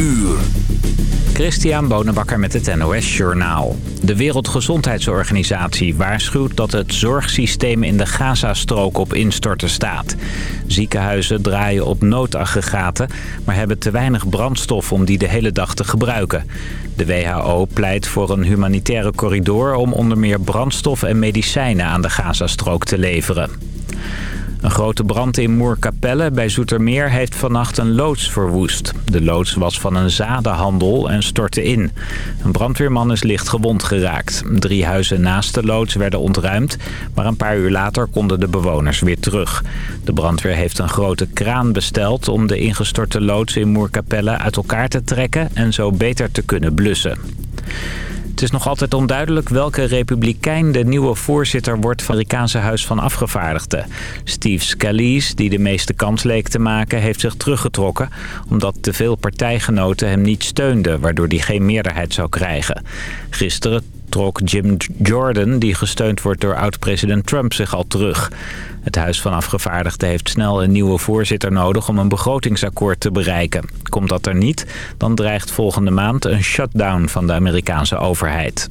uur. Christian Bonenbakker met het NOS Journaal. De Wereldgezondheidsorganisatie waarschuwt dat het zorgsysteem in de Gazastrook op instorten staat. Ziekenhuizen draaien op noodaggregaten, maar hebben te weinig brandstof om die de hele dag te gebruiken. De WHO pleit voor een humanitaire corridor om onder meer brandstof en medicijnen aan de Gazastrook te leveren. Een grote brand in Moerkapelle bij Zoetermeer heeft vannacht een loods verwoest. De loods was van een zadenhandel en stortte in. Een brandweerman is licht gewond geraakt. Drie huizen naast de loods werden ontruimd, maar een paar uur later konden de bewoners weer terug. De brandweer heeft een grote kraan besteld om de ingestorte loods in Moerkapelle uit elkaar te trekken en zo beter te kunnen blussen. Het is nog altijd onduidelijk welke republikein de nieuwe voorzitter wordt van het Amerikaanse Huis van Afgevaardigden. Steve Scalise, die de meeste kans leek te maken, heeft zich teruggetrokken... omdat te veel partijgenoten hem niet steunden, waardoor hij geen meerderheid zou krijgen. Gisteren trok Jim Jordan, die gesteund wordt door oud-president Trump, zich al terug. Het Huis van Afgevaardigden heeft snel een nieuwe voorzitter nodig om een begrotingsakkoord te bereiken. Komt dat er niet, dan dreigt volgende maand een shutdown van de Amerikaanse overheid.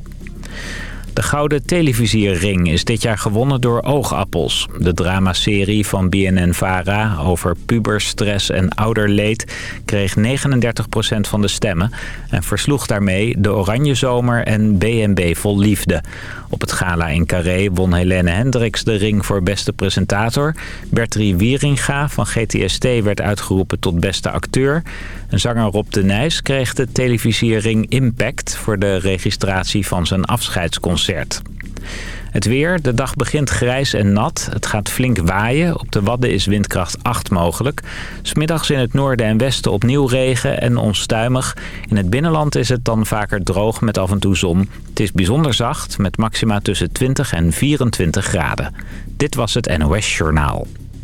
De Gouden Televisierring is dit jaar gewonnen door Oogappels. De dramaserie van BNN-VARA over puberstress en ouderleed kreeg 39% van de stemmen... en versloeg daarmee De Oranje Zomer en BNB Vol Liefde. Op het gala in Carré won Helene Hendricks de ring voor beste presentator. Bertrie Wieringa van GTST werd uitgeroepen tot beste acteur. En zanger Rob de Nijs kreeg de televisiering Impact... voor de registratie van zijn afscheidsconcert. Het weer. De dag begint grijs en nat. Het gaat flink waaien. Op de Wadden is windkracht 8 mogelijk. Smiddags in het noorden en westen opnieuw regen en onstuimig. In het binnenland is het dan vaker droog met af en toe zon. Het is bijzonder zacht met maxima tussen 20 en 24 graden. Dit was het NOS Journaal.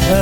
heard.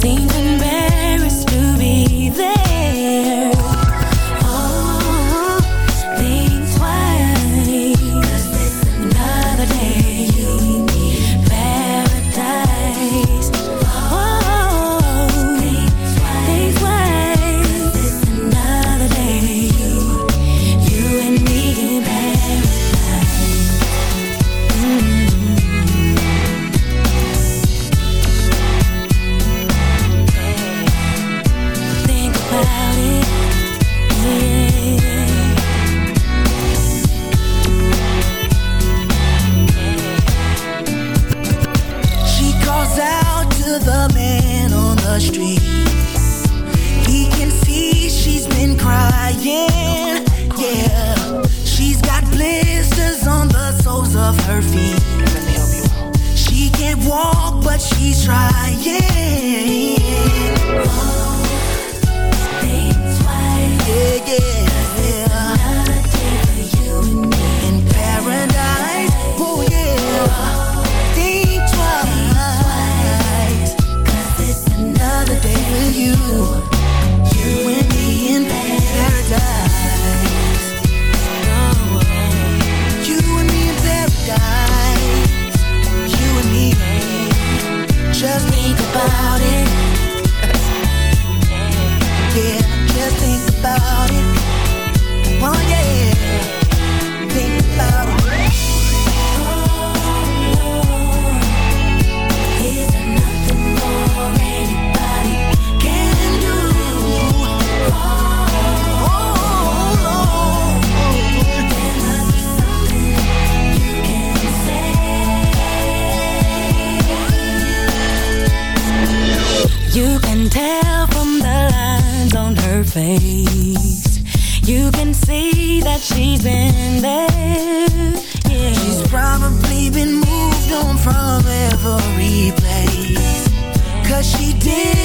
seems embarrassed face. You can see that she's in there. Yeah. She's probably been moved on from every place. Cause she did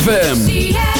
ZFM.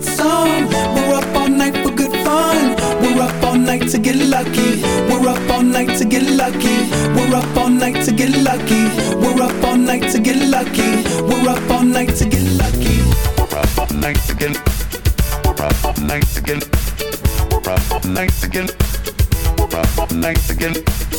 favorite song We're up all night for good fun We're up all night to get lucky We're up all night to get lucky We're up all night to get lucky We're up all night to get lucky We're up all night to get lucky We're up all night to get We're up all night to get We're up all night to get We're up all night to get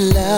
love.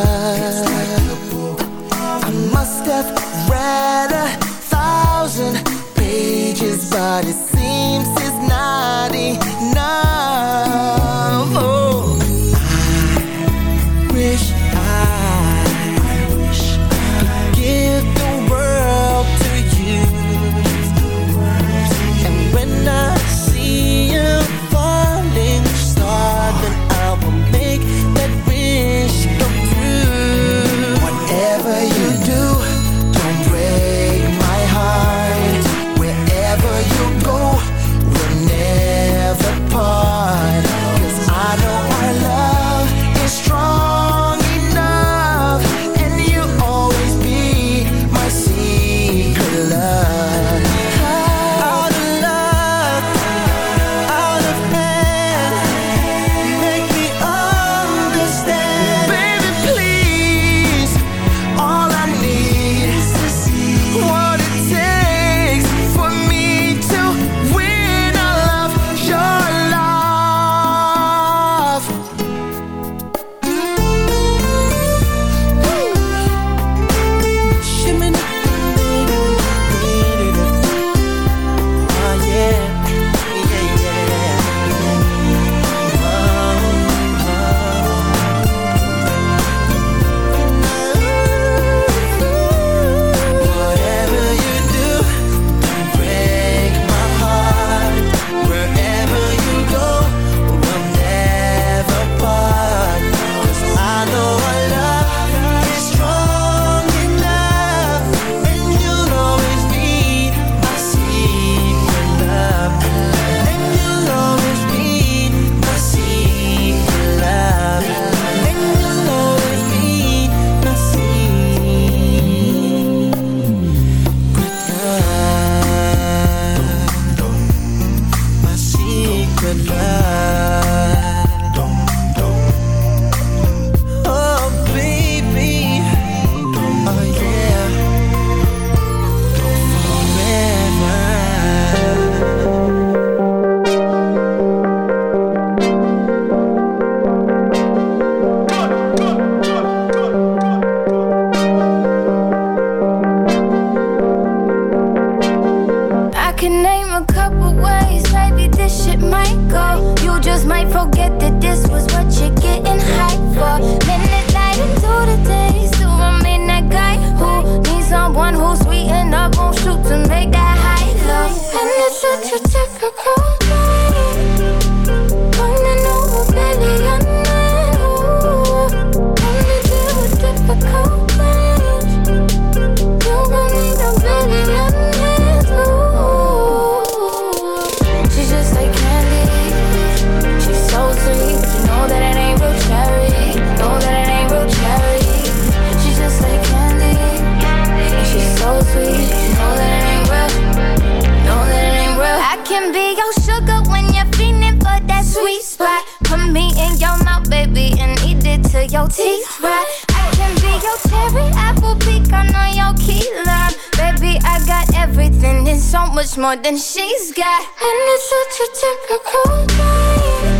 your teeth right. I can be your cherry apple pecan on your key lime. Baby, I got everything and so much more than she's got. And it's such a typical night.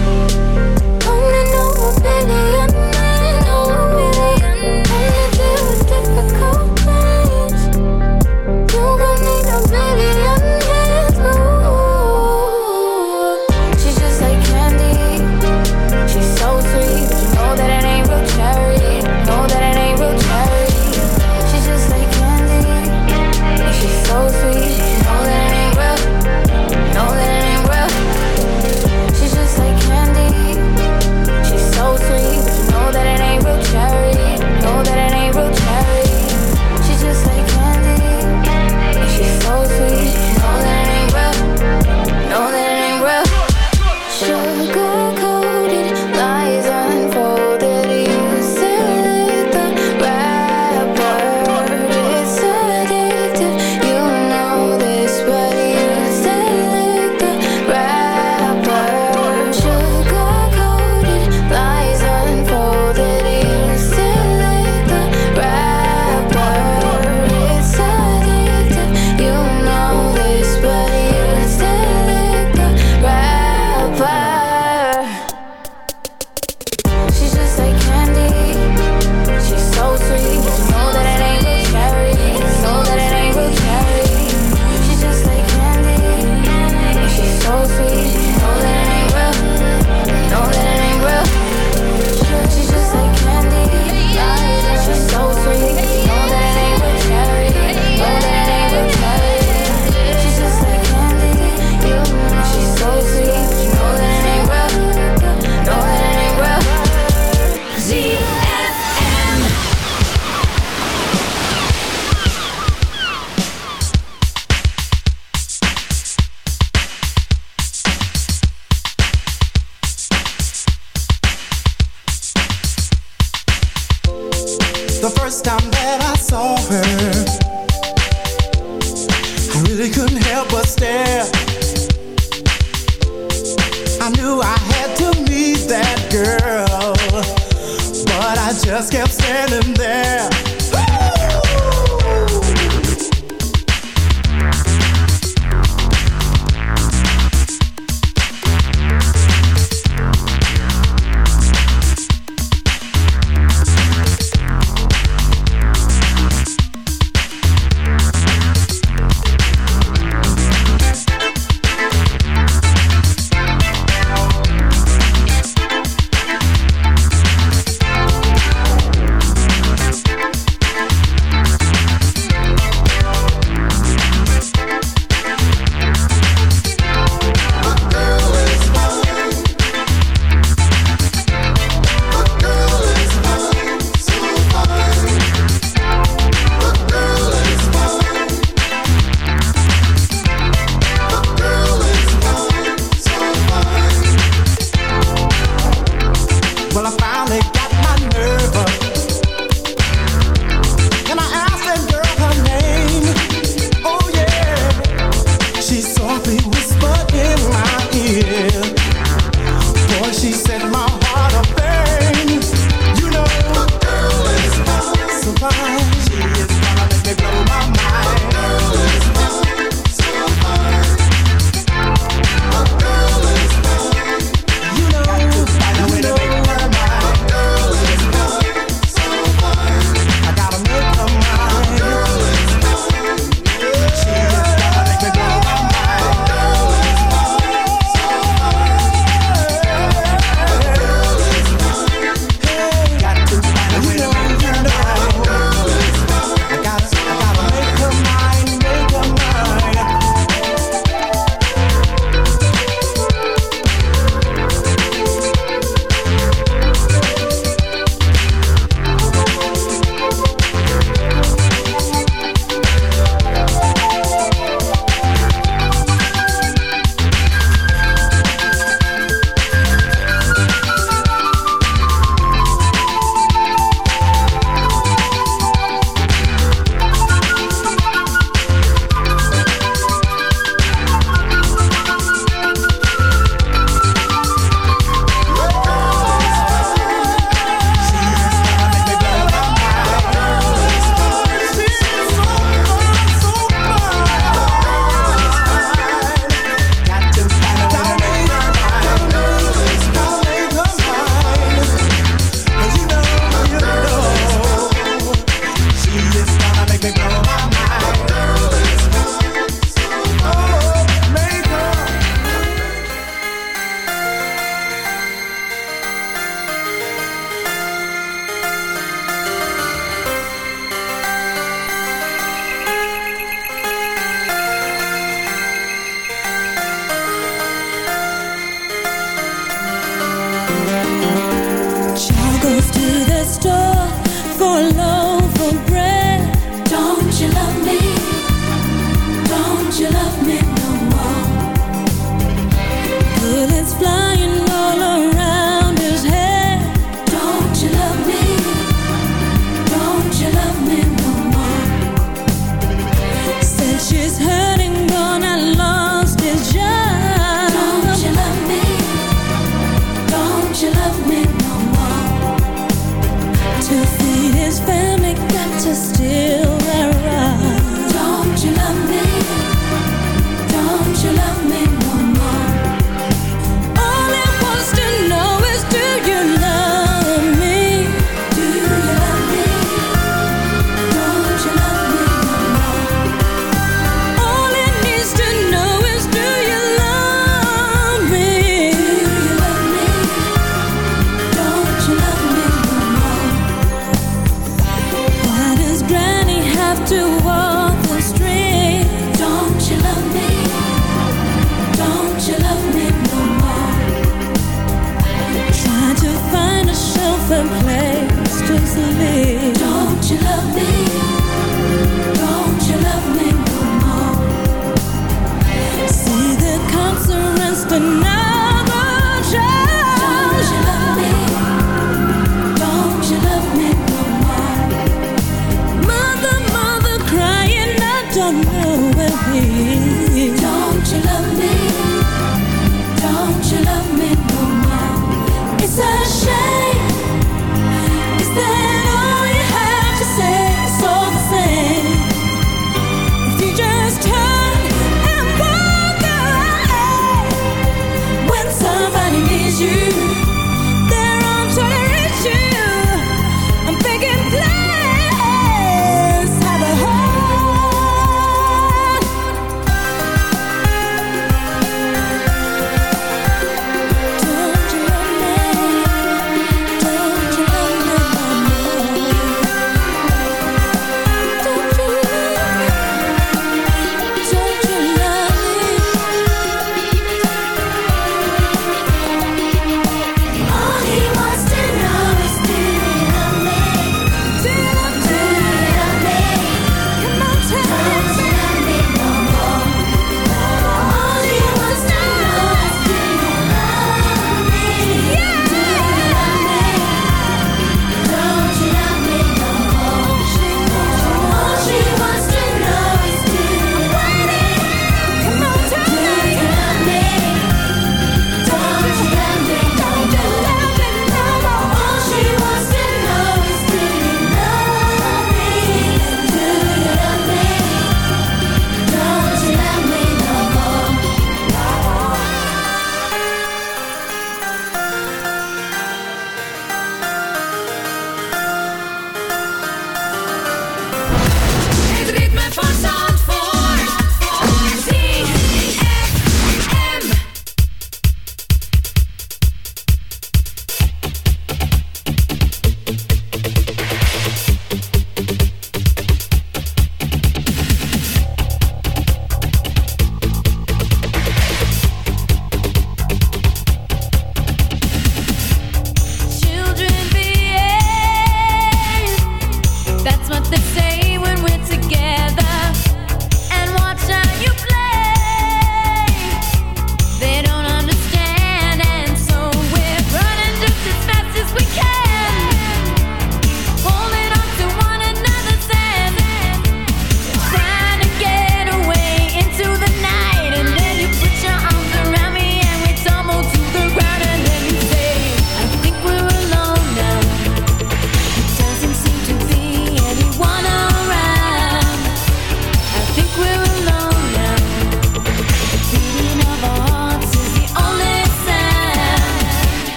con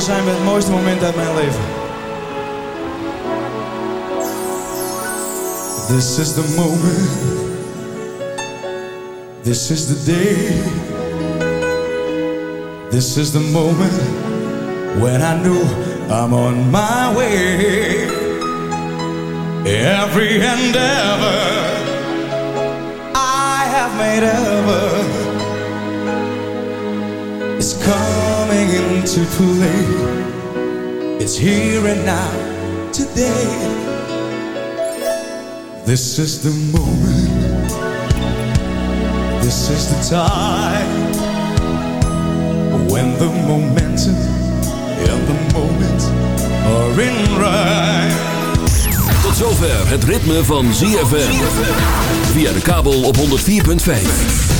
aanwezig zijn bij het mooiste moment uit mijn leven. This is the moment. This is the day. This is the moment when I knew I'm on my way. Every endeavor I have made ever into play. It's here and now, today. This is the moment. This is the time when the momentum and the moment are in right. Tot zover het ritme van ZFM. Via de kabel op 104.5.